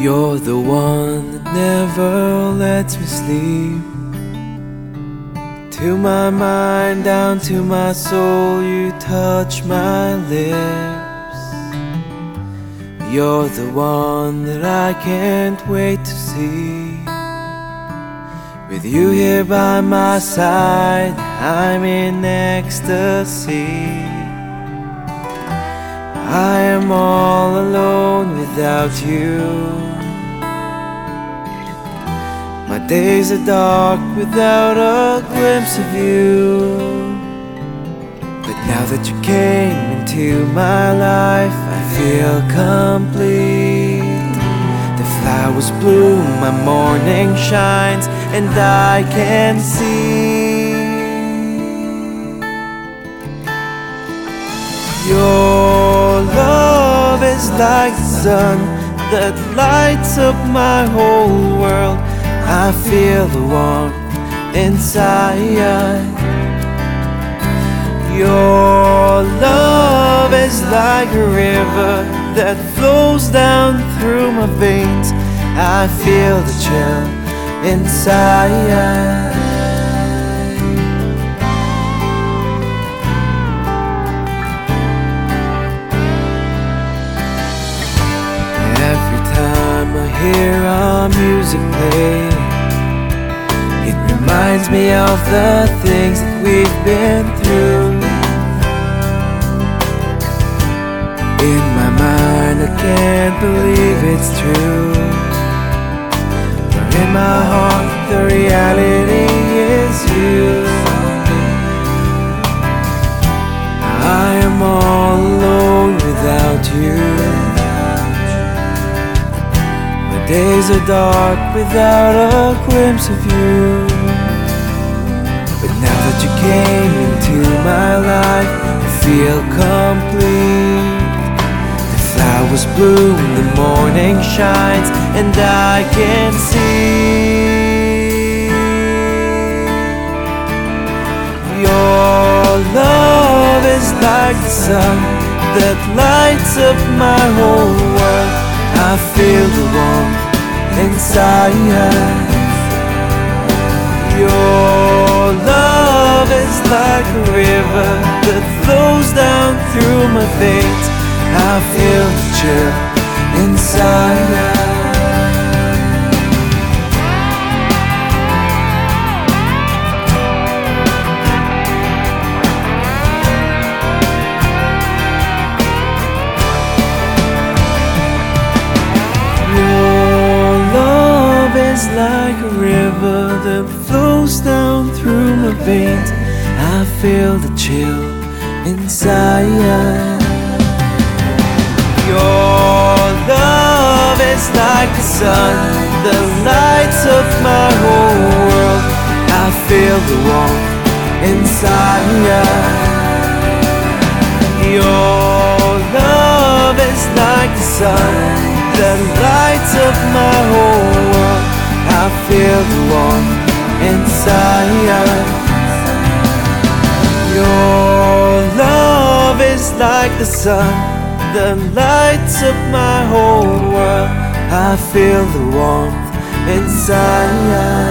You're the one that never lets me sleep. To my mind, down to my soul, you touch my lips. You're the one that I can't wait to see. With you here by my side, I'm in ecstasy. I am all alone without you. My days are dark without a glimpse of you. But now that you came into my life, I feel complete. The flowers bloom, my morning shines, and I can see. Is like the sun that lights up my whole world. I feel the warmth inside. Your love is like a river that flows down through my veins. I feel the chill inside. Hear our music play, it reminds me of the things that we've been through. In my mind, I can't believe it's true. Days are dark without a glimpse of you. But now that you came into my life, I feel complete. The flowers bloom, the morning shines, and I can see. Your love is like the sun that lights up my whole world. I feel the warmth inside. Your love is like a river that flows down through my veins. I feel the chill inside. Is like a river that flows down through my veins. I feel the chill inside. Your love is like the sun that lights up my whole world. I feel the warmth inside. Your love is like the sun that lights up my feel the warmth inside. Your love is like the sun that lights up my whole world. I feel the warmth inside.